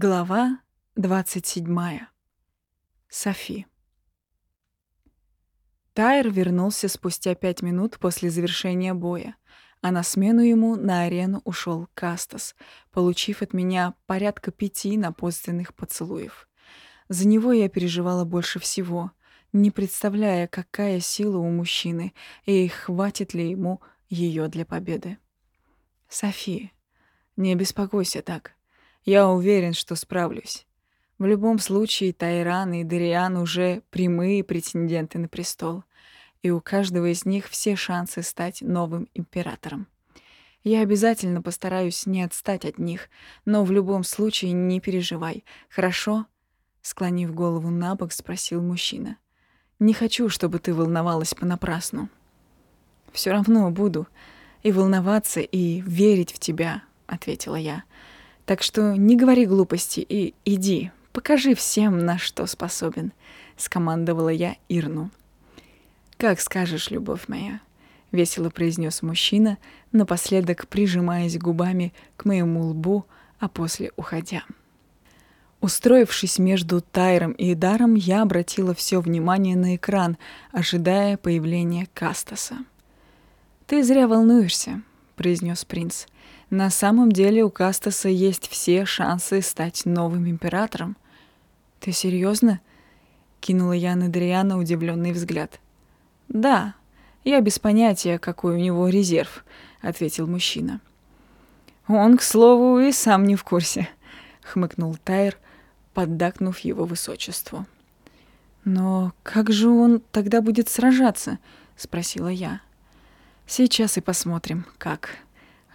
Глава 27. Софи. Тайр вернулся спустя пять минут после завершения боя, а на смену ему на арену ушел Кастас, получив от меня порядка пяти напутственных поцелуев. За него я переживала больше всего, не представляя, какая сила у мужчины и хватит ли ему ее для победы. «Софи, не беспокойся так», я уверен, что справлюсь. В любом случае, Тайран и Дариан уже прямые претенденты на престол, и у каждого из них все шансы стать новым императором. Я обязательно постараюсь не отстать от них, но в любом случае не переживай, хорошо?» Склонив голову на бок, спросил мужчина. «Не хочу, чтобы ты волновалась понапрасну». Все равно буду и волноваться, и верить в тебя», — ответила я. Так что не говори глупости и иди, покажи всем, на что способен», — скомандовала я Ирну. «Как скажешь, любовь моя», — весело произнес мужчина, напоследок прижимаясь губами к моему лбу, а после уходя. Устроившись между Тайром и Даром, я обратила все внимание на экран, ожидая появления Кастаса. «Ты зря волнуешься», — произнес принц. На самом деле у Кастаса есть все шансы стать новым императором. Ты серьезно? кинула я на Дриана удивленный взгляд. Да, я без понятия, какой у него резерв, ответил мужчина. Он, к слову, и сам не в курсе, хмыкнул Тайр, поддакнув его высочеству. Но как же он тогда будет сражаться? спросила я. Сейчас и посмотрим, как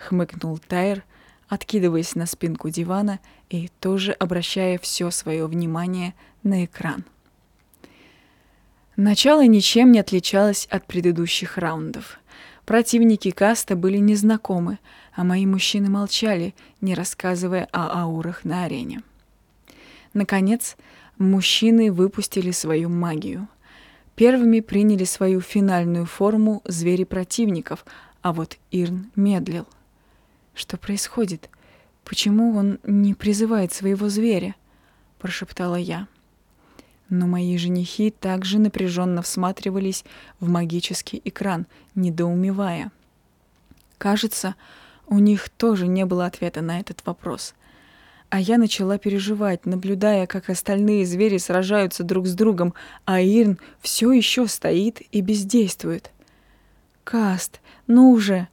хмыкнул Тайр, откидываясь на спинку дивана и тоже обращая все свое внимание на экран. Начало ничем не отличалось от предыдущих раундов. Противники каста были незнакомы, а мои мужчины молчали, не рассказывая о аурах на арене. Наконец, мужчины выпустили свою магию. Первыми приняли свою финальную форму звери противников, а вот Ирн медлил — что происходит? Почему он не призывает своего зверя? прошептала я. Но мои женихи также напряженно всматривались в магический экран, недоумевая. Кажется, у них тоже не было ответа на этот вопрос. А я начала переживать, наблюдая, как остальные звери сражаются друг с другом, а Ирн все еще стоит и бездействует. «Каст, ну уже!» —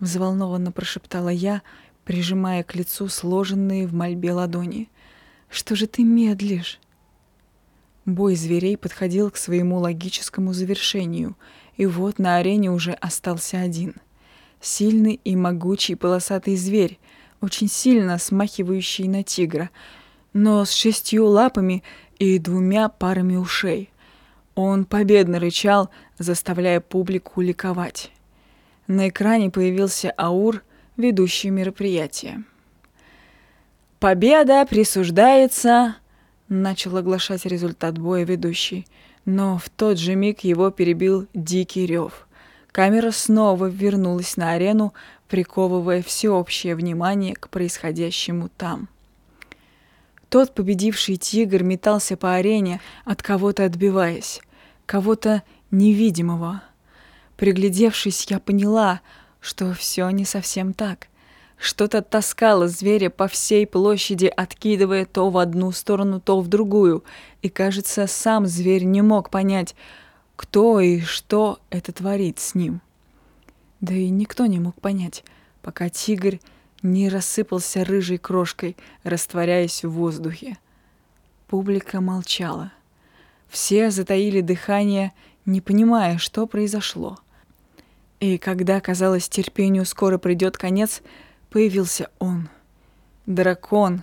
взволнованно прошептала я, прижимая к лицу сложенные в мольбе ладони. «Что же ты медлишь?» Бой зверей подходил к своему логическому завершению, и вот на арене уже остался один. Сильный и могучий полосатый зверь, очень сильно смахивающий на тигра, но с шестью лапами и двумя парами ушей. Он победно рычал, заставляя публику ликовать. На экране появился Аур, ведущий мероприятие. «Победа присуждается!» — начал оглашать результат боя ведущий. Но в тот же миг его перебил дикий рев. Камера снова вернулась на арену, приковывая всеобщее внимание к происходящему там. Тот победивший тигр метался по арене, от кого-то отбиваясь, кого-то невидимого — Приглядевшись, я поняла, что все не совсем так. Что-то таскало зверя по всей площади, откидывая то в одну сторону, то в другую. И, кажется, сам зверь не мог понять, кто и что это творит с ним. Да и никто не мог понять, пока тигр не рассыпался рыжей крошкой, растворяясь в воздухе. Публика молчала. Все затаили дыхание, не понимая, что произошло. И когда, казалось, терпению скоро придет конец, появился он. Дракон,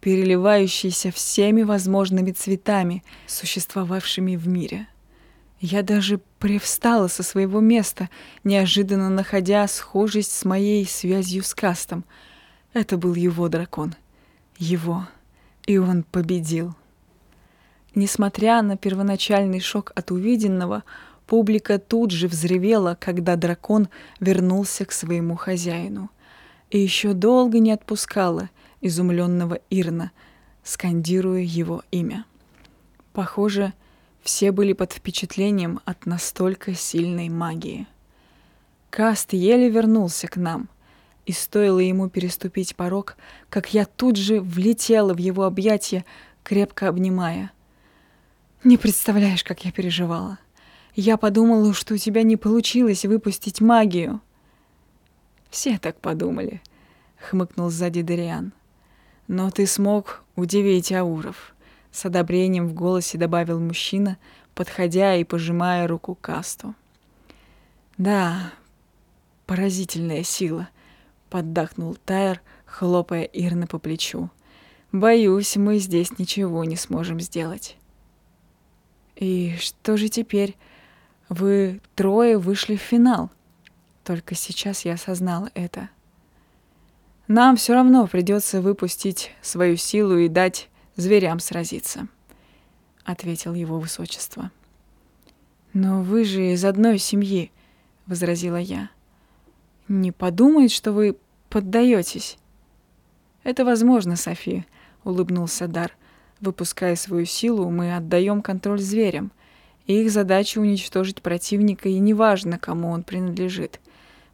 переливающийся всеми возможными цветами, существовавшими в мире. Я даже привстала со своего места, неожиданно находя схожесть с моей связью с Кастом. Это был его дракон. Его. И он победил. Несмотря на первоначальный шок от увиденного, Публика тут же взревела, когда дракон вернулся к своему хозяину. И еще долго не отпускала изумленного Ирна, скандируя его имя. Похоже, все были под впечатлением от настолько сильной магии. Каст еле вернулся к нам, и стоило ему переступить порог, как я тут же влетела в его объятия, крепко обнимая. Не представляешь, как я переживала. Я подумала, что у тебя не получилось выпустить магию. Все так подумали, хмыкнул сзади Дариан. Но ты смог удивить Ауров. С одобрением в голосе добавил мужчина, подходя и пожимая руку Касту. Да, поразительная сила, поддакнул Тайр, хлопая Ирны по плечу. Боюсь, мы здесь ничего не сможем сделать. И что же теперь? Вы трое вышли в финал. Только сейчас я осознала это. Нам все равно придется выпустить свою силу и дать зверям сразиться, ответил его высочество. Но вы же из одной семьи, возразила я. Не подумает, что вы поддаетесь. Это возможно, София, улыбнулся Дар. Выпуская свою силу, мы отдаем контроль зверям. Их задача уничтожить противника, и неважно, кому он принадлежит.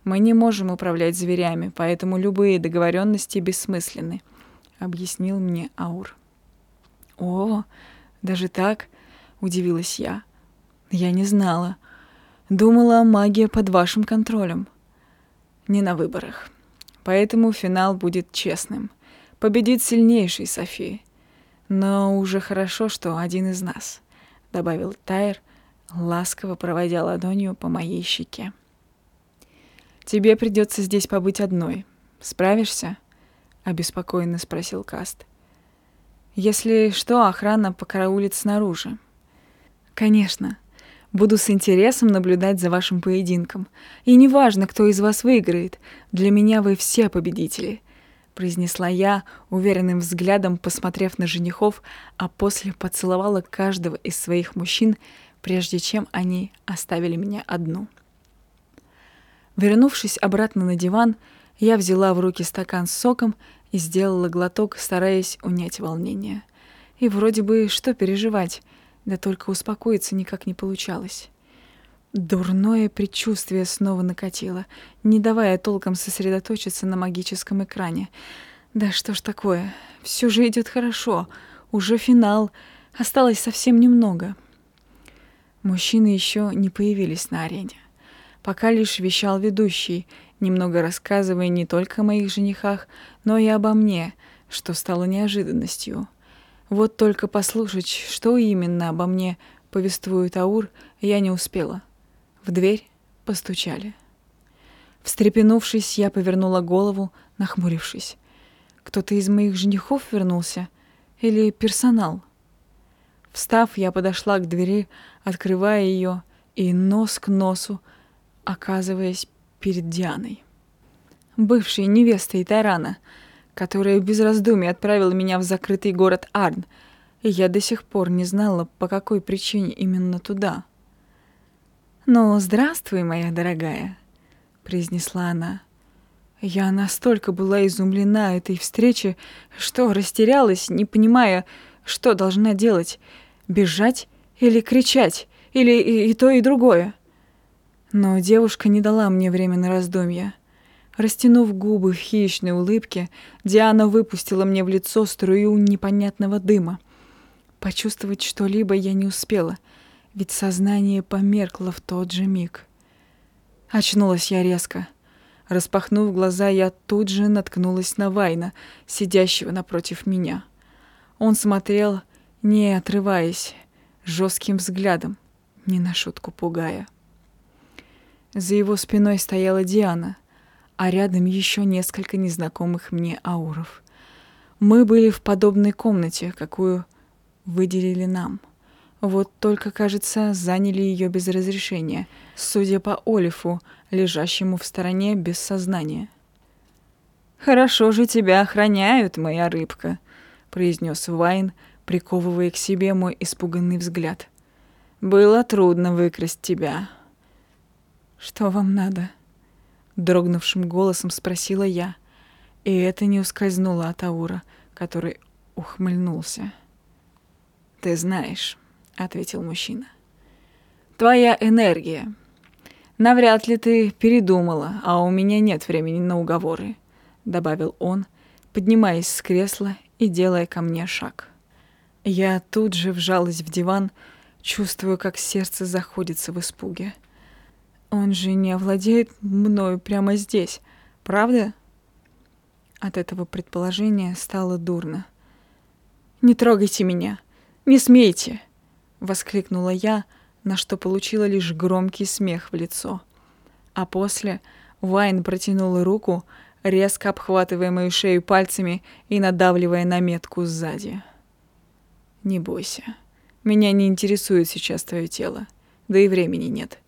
Мы не можем управлять зверями, поэтому любые договоренности бессмысленны, объяснил мне Аур. О, даже так? удивилась я. Я не знала. Думала, магия под вашим контролем. Не на выборах. Поэтому финал будет честным. Победит сильнейший, София. Но уже хорошо, что один из нас, добавил Тайр, ласково проводя ладонью по моей щеке. Тебе придется здесь побыть одной. Справишься? обеспокоенно спросил Каст. Если что, охрана покараулит снаружи. Конечно. Буду с интересом наблюдать за вашим поединком. И неважно, кто из вас выиграет, для меня вы все победители произнесла я, уверенным взглядом посмотрев на женихов, а после поцеловала каждого из своих мужчин, прежде чем они оставили меня одну. Вернувшись обратно на диван, я взяла в руки стакан с соком и сделала глоток, стараясь унять волнение. И вроде бы что переживать, да только успокоиться никак не получалось. Дурное предчувствие снова накатило, не давая толком сосредоточиться на магическом экране. Да что ж такое? Все же идет хорошо. Уже финал. Осталось совсем немного. Мужчины еще не появились на арене. Пока лишь вещал ведущий, немного рассказывая не только о моих женихах, но и обо мне, что стало неожиданностью. Вот только послушать, что именно обо мне повествует Аур, я не успела. В дверь постучали. Встрепенувшись, я повернула голову, нахмурившись. Кто-то из моих женихов вернулся? Или персонал? Встав, я подошла к двери, открывая ее, и нос к носу, оказываясь перед Дианой. Бывшей невестой Тарана, которая без раздумий отправила меня в закрытый город Арн, и я до сих пор не знала, по какой причине именно туда — «Ну, здравствуй, моя дорогая», — произнесла она. Я настолько была изумлена этой встрече, что растерялась, не понимая, что должна делать — бежать или кричать, или и, и то, и другое. Но девушка не дала мне время на раздумья. Растянув губы в хищной улыбке, Диана выпустила мне в лицо струю непонятного дыма. Почувствовать что-либо я не успела — ведь сознание померкло в тот же миг. Очнулась я резко. Распахнув глаза, я тут же наткнулась на Вайна, сидящего напротив меня. Он смотрел, не отрываясь, жестким взглядом, не на шутку пугая. За его спиной стояла Диана, а рядом еще несколько незнакомых мне ауров. Мы были в подобной комнате, какую выделили нам — вот только, кажется, заняли ее без разрешения, судя по Олифу, лежащему в стороне без сознания. «Хорошо же тебя охраняют, моя рыбка», — произнес Вайн, приковывая к себе мой испуганный взгляд. «Было трудно выкрасть тебя». «Что вам надо?» — дрогнувшим голосом спросила я, и это не ускользнуло от Аура, который ухмыльнулся. «Ты знаешь», — ответил мужчина. «Твоя энергия. Навряд ли ты передумала, а у меня нет времени на уговоры», — добавил он, поднимаясь с кресла и делая ко мне шаг. Я тут же вжалась в диван, чувствую, как сердце заходится в испуге. Он же не овладеет мною прямо здесь, правда? От этого предположения стало дурно. «Не трогайте меня! Не смейте!» — воскликнула я, на что получила лишь громкий смех в лицо. А после Вайн протянула руку, резко обхватывая мою шею пальцами и надавливая на метку сзади. «Не бойся. Меня не интересует сейчас твое тело. Да и времени нет.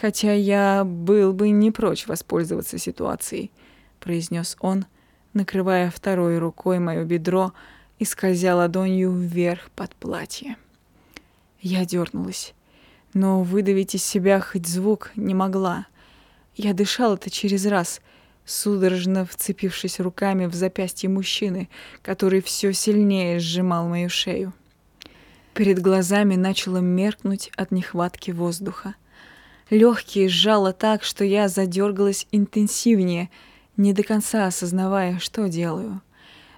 Хотя я был бы не прочь воспользоваться ситуацией», — произнес он, накрывая второй рукой мое бедро и скользя ладонью вверх под платье. Я дернулась, но выдавить из себя хоть звук не могла. Я дышала-то через раз — судорожно вцепившись руками в запястье мужчины, который все сильнее сжимал мою шею. Перед глазами начало меркнуть от нехватки воздуха. Легкие сжало так, что я задергалась интенсивнее, не до конца осознавая, что делаю.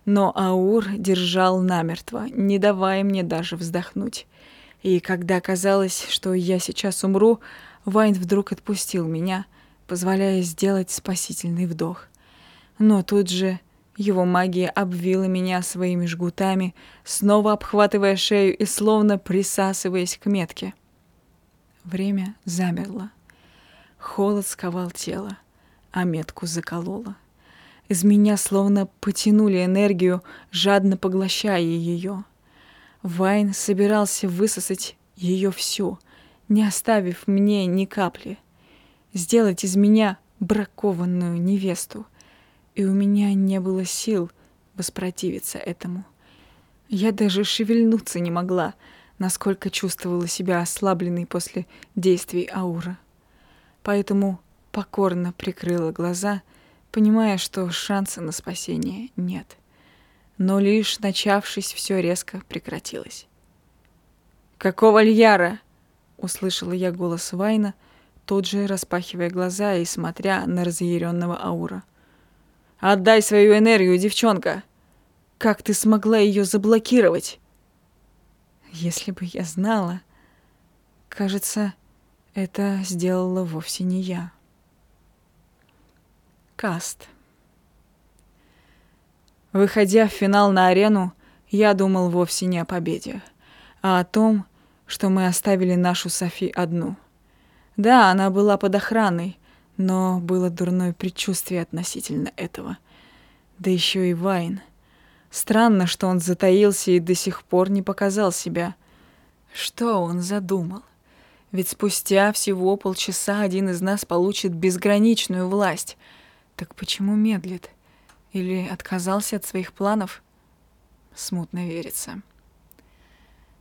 Но Аур держал намертво, не давая мне даже вздохнуть. И когда казалось, что я сейчас умру, Вайн вдруг отпустил меня — позволяя сделать спасительный вдох. Но тут же его магия обвила меня своими жгутами, снова обхватывая шею и словно присасываясь к метке. Время замерло. Холод сковал тело, а метку заколола. Из меня словно потянули энергию, жадно поглощая ее. Вайн собирался высосать ее всю, не оставив мне ни капли — сделать из меня бракованную невесту, и у меня не было сил воспротивиться этому. Я даже шевельнуться не могла, насколько чувствовала себя ослабленной после действий аура. Поэтому покорно прикрыла глаза, понимая, что шанса на спасение нет. Но лишь начавшись, все резко прекратилось. «Какого льяра?» — услышала я голос Вайна — тут же распахивая глаза и смотря на разъяренного Аура. «Отдай свою энергию, девчонка! Как ты смогла ее заблокировать?» «Если бы я знала...» Кажется, это сделала вовсе не я. Каст. Выходя в финал на арену, я думал вовсе не о победе, а о том, что мы оставили нашу Софи одну — да, она была под охраной, но было дурное предчувствие относительно этого. Да еще и Вайн. Странно, что он затаился и до сих пор не показал себя. Что он задумал? Ведь спустя всего полчаса один из нас получит безграничную власть. Так почему медлит? Или отказался от своих планов? Смутно верится.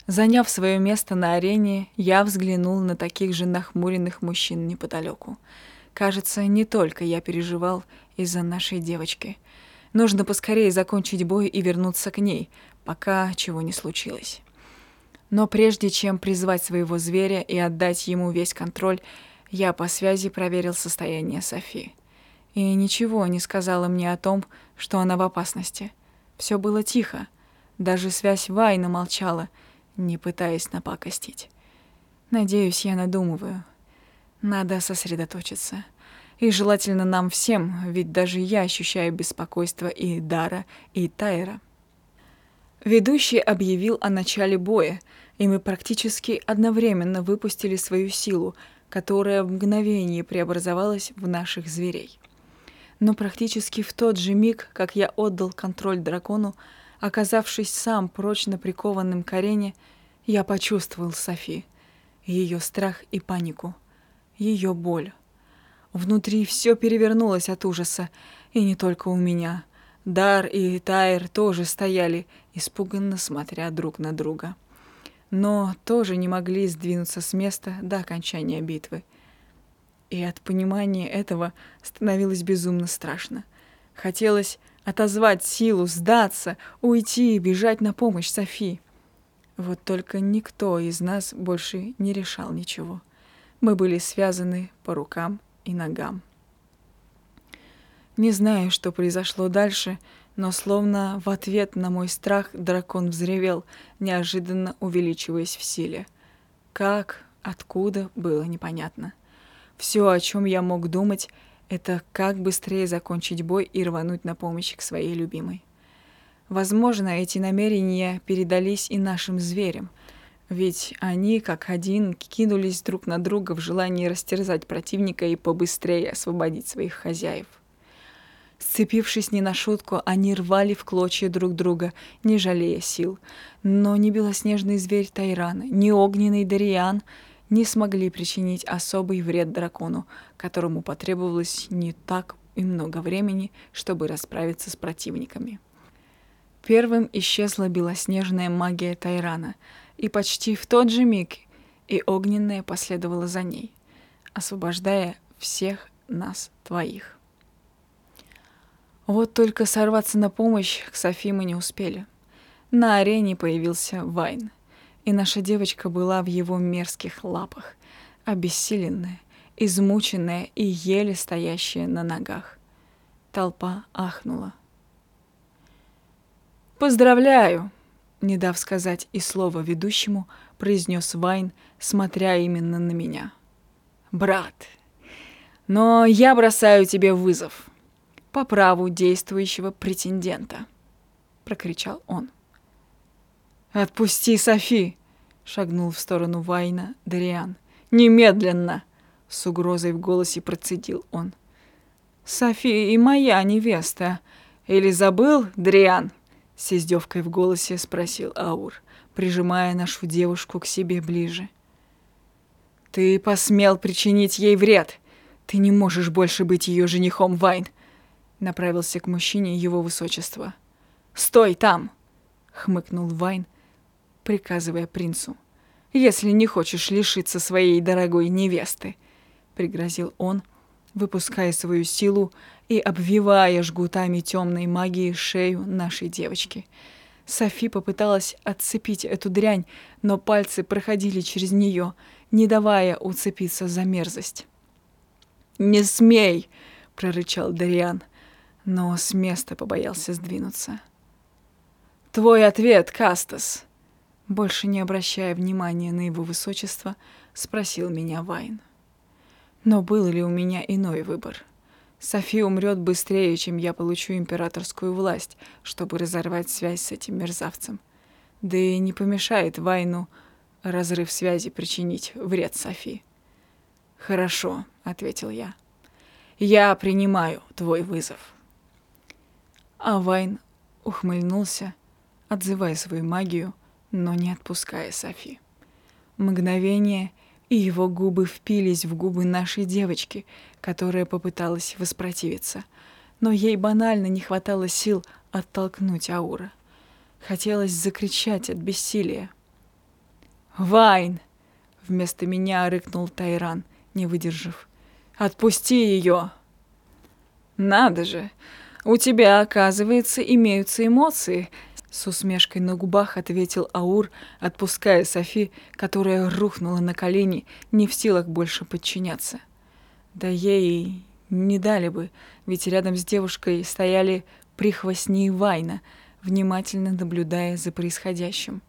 Заняв свое место на арене, я взглянул на таких же нахмуренных мужчин неподалеку. Кажется, не только я переживал из-за нашей девочки. Нужно поскорее закончить бой и вернуться к ней, пока чего не случилось. Но прежде чем призвать своего зверя и отдать ему весь контроль, я по связи проверил состояние Софи. И ничего не сказала мне о том, что она в опасности. Все было тихо. Даже связь Вайна молчала — не пытаясь напакостить. Надеюсь, я надумываю. Надо сосредоточиться. И желательно нам всем, ведь даже я ощущаю беспокойство и Дара, и Тайра. Ведущий объявил о начале боя, и мы практически одновременно выпустили свою силу, которая в мгновение преобразовалась в наших зверей. Но практически в тот же миг, как я отдал контроль дракону, Оказавшись сам прочно прикованным к арене, я почувствовал Софи, ее страх и панику, ее боль. Внутри все перевернулось от ужаса, и не только у меня. Дар и Тайр тоже стояли, испуганно смотря друг на друга. Но тоже не могли сдвинуться с места до окончания битвы. И от понимания этого становилось безумно страшно. Хотелось отозвать силу, сдаться, уйти и бежать на помощь Софи. Вот только никто из нас больше не решал ничего. Мы были связаны по рукам и ногам. Не знаю, что произошло дальше, но словно в ответ на мой страх дракон взревел, неожиданно увеличиваясь в силе. Как, откуда, было непонятно. Все, о чем я мог думать, это как быстрее закончить бой и рвануть на помощь к своей любимой. Возможно, эти намерения передались и нашим зверям, ведь они, как один, кинулись друг на друга в желании растерзать противника и побыстрее освободить своих хозяев. Сцепившись не на шутку, они рвали в клочья друг друга, не жалея сил. Но ни белоснежный зверь Тайран, ни огненный Дариан не смогли причинить особый вред дракону, которому потребовалось не так и много времени, чтобы расправиться с противниками. Первым исчезла белоснежная магия Тайрана, и почти в тот же миг и огненная последовала за ней, освобождая всех нас твоих. Вот только сорваться на помощь к Софи мы не успели. На арене появился Вайн, и наша девочка была в его мерзких лапах, обессиленная, измученная и еле стоящая на ногах. Толпа ахнула. «Поздравляю!» Не дав сказать и слова ведущему, произнес Вайн, смотря именно на меня. «Брат, но я бросаю тебе вызов. По праву действующего претендента», — прокричал он. «Отпусти Софи!» — шагнул в сторону Вайна Дариан. «Немедленно!» — с угрозой в голосе процедил он. «Софи и моя невеста. Или забыл, Дриан?» С издевкой в голосе спросил Аур, прижимая нашу девушку к себе ближе. «Ты посмел причинить ей вред! Ты не можешь больше быть ее женихом, Вайн!» Направился к мужчине его высочества. «Стой там!» — хмыкнул Вайн, приказывая принцу. «Если не хочешь лишиться своей дорогой невесты!» — пригрозил он, выпуская свою силу и обвивая жгутами темной магии шею нашей девочки. Софи попыталась отцепить эту дрянь, но пальцы проходили через нее, не давая уцепиться за мерзость. «Не смей!» — прорычал Дариан, но с места побоялся сдвинуться. «Твой ответ, Кастас!» Больше не обращая внимания на его высочество, спросил меня Вайн. Но был ли у меня иной выбор? Софи умрет быстрее, чем я получу императорскую власть, чтобы разорвать связь с этим мерзавцем. Да и не помешает Вайну разрыв связи причинить вред Софи. «Хорошо», — ответил я. «Я принимаю твой вызов». А Вайн ухмыльнулся, отзывая свою магию, но не отпуская Софи. Мгновение — и его губы впились в губы нашей девочки, которая попыталась воспротивиться. Но ей банально не хватало сил оттолкнуть Аура. Хотелось закричать от бессилия. «Вайн!» — вместо меня рыкнул Тайран, не выдержав. «Отпусти ее!» «Надо же! У тебя, оказывается, имеются эмоции!» С усмешкой на губах ответил Аур, отпуская Софи, которая рухнула на колени, не в силах больше подчиняться. Да ей не дали бы, ведь рядом с девушкой стояли прихвостни Вайна, внимательно наблюдая за происходящим.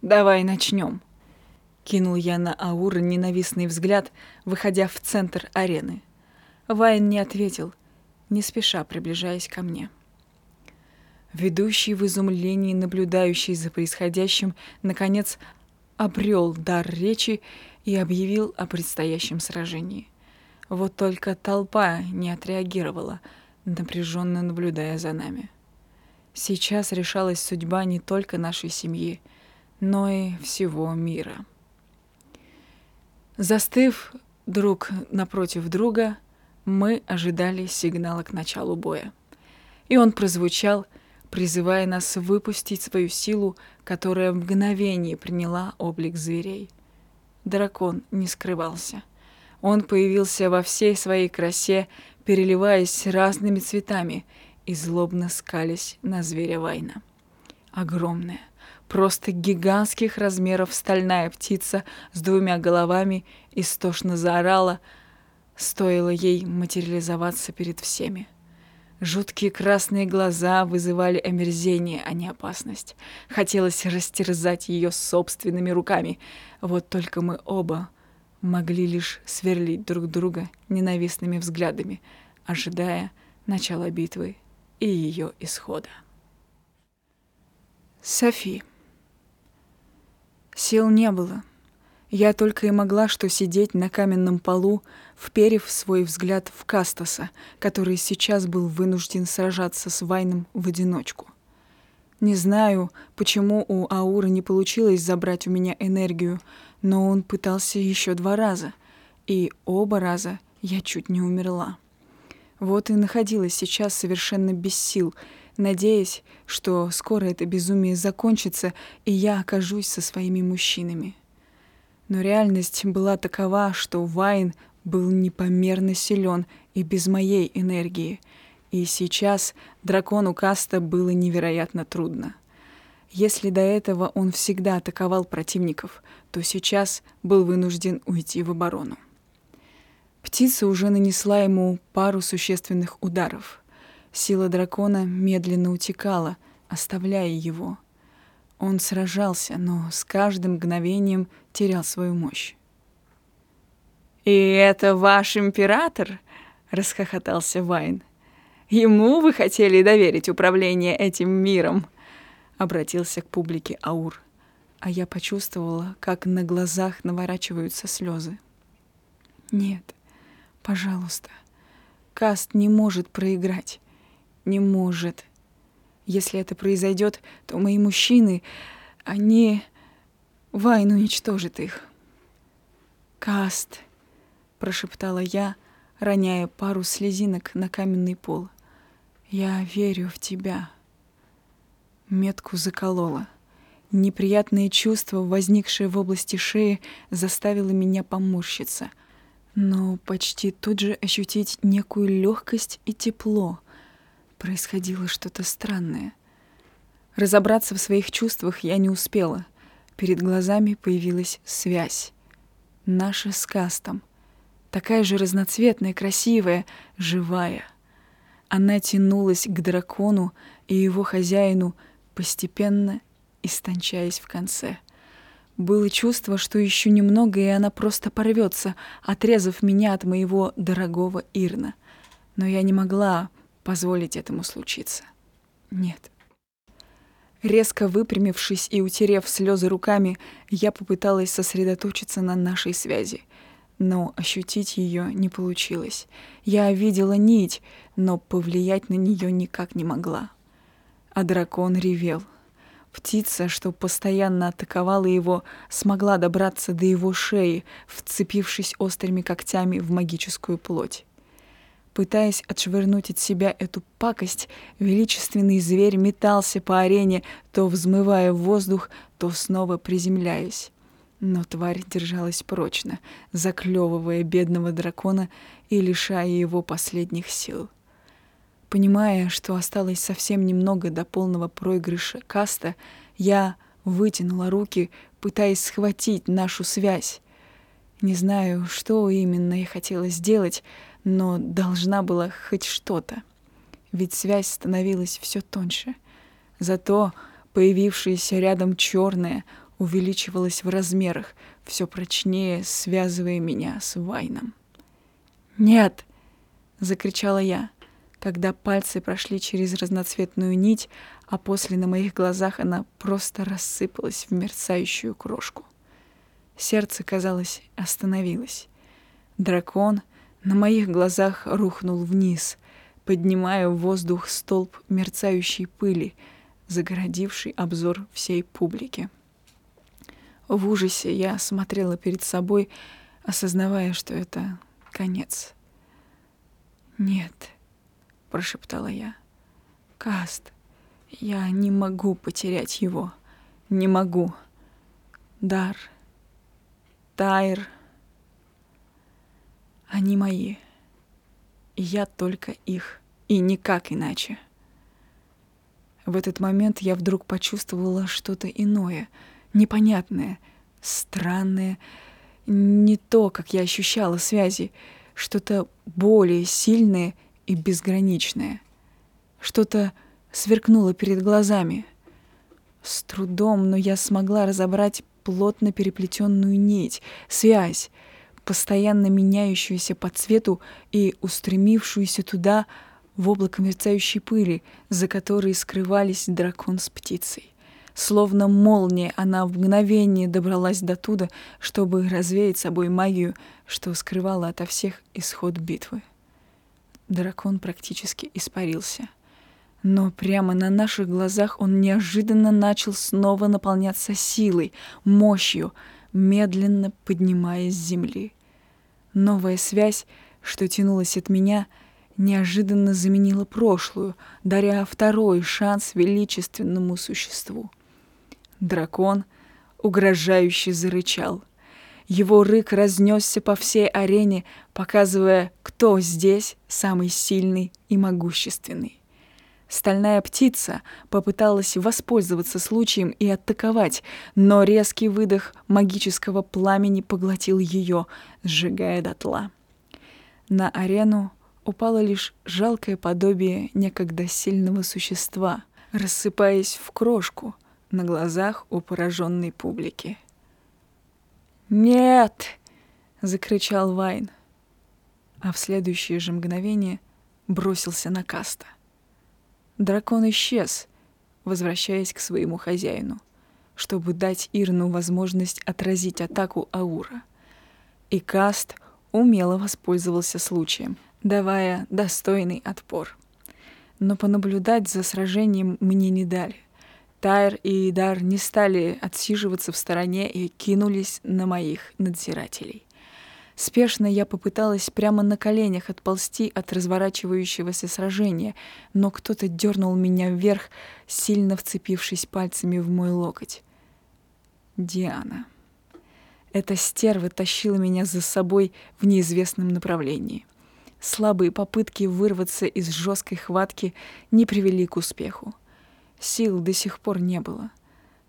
«Давай начнем», — кинул я на Аура ненавистный взгляд, выходя в центр арены. Вайн не ответил, не спеша приближаясь ко мне. Ведущий в изумлении, наблюдающий за происходящим, наконец обрел дар речи и объявил о предстоящем сражении. Вот только толпа не отреагировала, напряженно наблюдая за нами. Сейчас решалась судьба не только нашей семьи, но и всего мира. Застыв друг напротив друга, мы ожидали сигнала к началу боя. И он прозвучал — призывая нас выпустить свою силу, которая в мгновение приняла облик зверей. Дракон не скрывался. Он появился во всей своей красе, переливаясь разными цветами, и злобно скались на зверя Вайна. Огромная, просто гигантских размеров стальная птица с двумя головами истошно заорала, стоило ей материализоваться перед всеми. Жуткие красные глаза вызывали омерзение, а не опасность. Хотелось растерзать ее собственными руками. Вот только мы оба могли лишь сверлить друг друга ненавистными взглядами, ожидая начала битвы и ее исхода. Софи. Сил не было. Я только и могла что сидеть на каменном полу, вперев свой взгляд в Кастаса, который сейчас был вынужден сражаться с Вайном в одиночку. Не знаю, почему у Ауры не получилось забрать у меня энергию, но он пытался еще два раза, и оба раза я чуть не умерла. Вот и находилась сейчас совершенно без сил, надеясь, что скоро это безумие закончится, и я окажусь со своими мужчинами. Но реальность была такова, что Вайн был непомерно силен и без моей энергии, и сейчас дракону Каста было невероятно трудно. Если до этого он всегда атаковал противников, то сейчас был вынужден уйти в оборону. Птица уже нанесла ему пару существенных ударов. Сила дракона медленно утекала, оставляя его. Он сражался, но с каждым мгновением терял свою мощь. «И это ваш император?» — расхохотался Вайн. «Ему вы хотели доверить управление этим миром?» — обратился к публике Аур. А я почувствовала, как на глазах наворачиваются слезы. «Нет, пожалуйста, Каст не может проиграть. Не может. Если это произойдет, то мои мужчины, они... Вайн уничтожит их». «Каст», прошептала я, роняя пару слезинок на каменный пол. Я верю в тебя. Метку заколола. Неприятное чувство, возникшее в области шеи, заставило меня поморщиться, но почти тут же ощутить некую легкость и тепло. Происходило что-то странное. Разобраться в своих чувствах я не успела. Перед глазами появилась связь. Наша с Кастом — такая же разноцветная, красивая, живая. Она тянулась к дракону и его хозяину, постепенно истончаясь в конце. Было чувство, что еще немного, и она просто порвется, отрезав меня от моего дорогого Ирна. Но я не могла позволить этому случиться. Нет. Резко выпрямившись и утерев слезы руками, я попыталась сосредоточиться на нашей связи — но ощутить ее не получилось. Я видела нить, но повлиять на нее никак не могла. А дракон ревел. Птица, что постоянно атаковала его, смогла добраться до его шеи, вцепившись острыми когтями в магическую плоть. Пытаясь отшвырнуть от себя эту пакость, величественный зверь метался по арене, то взмывая в воздух, то снова приземляясь. Но тварь держалась прочно, заклевывая бедного дракона и лишая его последних сил. Понимая, что осталось совсем немного до полного проигрыша каста, я вытянула руки, пытаясь схватить нашу связь. Не знаю, что именно я хотела сделать, но должна была хоть что-то. Ведь связь становилась все тоньше. Зато появившаяся рядом черная, увеличивалась в размерах, все прочнее связывая меня с Вайном. «Нет!» — закричала я, когда пальцы прошли через разноцветную нить, а после на моих глазах она просто рассыпалась в мерцающую крошку. Сердце, казалось, остановилось. Дракон на моих глазах рухнул вниз, поднимая в воздух столб мерцающей пыли, загородивший обзор всей публики. В ужасе я смотрела перед собой, осознавая, что это конец. «Нет», — прошептала я. «Каст, я не могу потерять его. Не могу. Дар, Тайр, они мои. И я только их, и никак иначе». В этот момент я вдруг почувствовала что-то иное, непонятное, странное, не то, как я ощущала связи, что-то более сильное и безграничное. Что-то сверкнуло перед глазами. С трудом, но я смогла разобрать плотно переплетенную нить, связь, постоянно меняющуюся по цвету и устремившуюся туда в облако мерцающей пыли, за которой скрывались дракон с птицей. Словно молния, она в мгновение добралась до туда, чтобы развеять собой магию, что скрывала ото всех исход битвы. Дракон практически испарился. Но прямо на наших глазах он неожиданно начал снова наполняться силой, мощью, медленно поднимаясь с земли. Новая связь, что тянулась от меня, неожиданно заменила прошлую, даря второй шанс величественному существу — Дракон угрожающе зарычал. Его рык разнесся по всей арене, показывая, кто здесь самый сильный и могущественный. Стальная птица попыталась воспользоваться случаем и атаковать, но резкий выдох магического пламени поглотил ее, сжигая дотла. На арену упало лишь жалкое подобие некогда сильного существа, рассыпаясь в крошку, на глазах у пораженной публики. «Нет!» — закричал Вайн, а в следующее же мгновение бросился на Каста. Дракон исчез, возвращаясь к своему хозяину, чтобы дать Ирну возможность отразить атаку Аура. И Каст умело воспользовался случаем, давая достойный отпор. Но понаблюдать за сражением мне не дали. Тайр и Дар не стали отсиживаться в стороне и кинулись на моих надзирателей. Спешно я попыталась прямо на коленях отползти от разворачивающегося сражения, но кто-то дернул меня вверх, сильно вцепившись пальцами в мой локоть. Диана. Эта стерва тащила меня за собой в неизвестном направлении. Слабые попытки вырваться из жесткой хватки не привели к успеху. Сил до сих пор не было.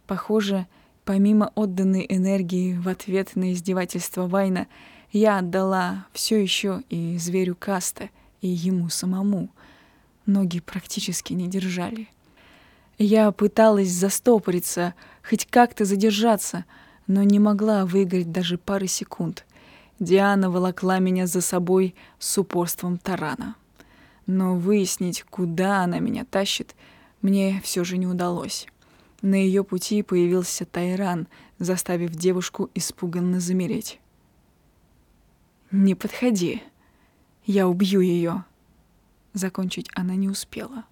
Похоже, помимо отданной энергии в ответ на издевательство Вайна, я отдала все еще и зверю Каста, и ему самому. Ноги практически не держали. Я пыталась застопориться, хоть как-то задержаться, но не могла выиграть даже пары секунд. Диана волокла меня за собой с упорством тарана. Но выяснить, куда она меня тащит — мне все же не удалось. На ее пути появился Тайран, заставив девушку испуганно замереть. «Не подходи. Я убью ее». Закончить она не успела.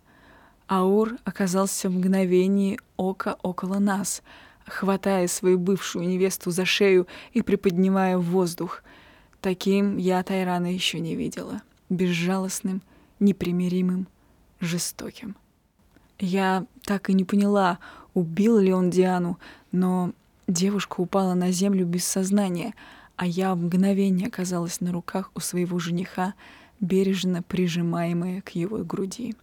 Аур оказался в мгновении ока около нас, хватая свою бывшую невесту за шею и приподнимая в воздух. Таким я Тайрана еще не видела. Безжалостным, непримиримым, жестоким. Я так и не поняла, убил ли он Диану, но девушка упала на землю без сознания, а я в мгновение оказалась на руках у своего жениха, бережно прижимаемая к его груди.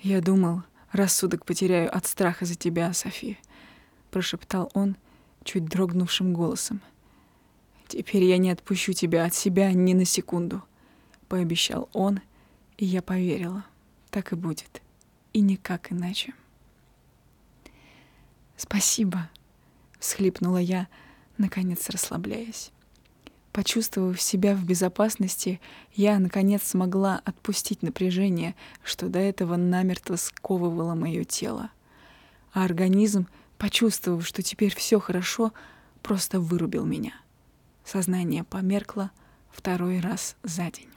«Я думал, рассудок потеряю от страха за тебя, Софи», — прошептал он чуть дрогнувшим голосом. «Теперь я не отпущу тебя от себя ни на секунду», — пообещал он, и я поверила. Так и будет и никак иначе. «Спасибо», — всхлипнула я, наконец расслабляясь. Почувствовав себя в безопасности, я, наконец, смогла отпустить напряжение, что до этого намертво сковывало мое тело. А организм, почувствовав, что теперь все хорошо, просто вырубил меня. Сознание померкло второй раз за день.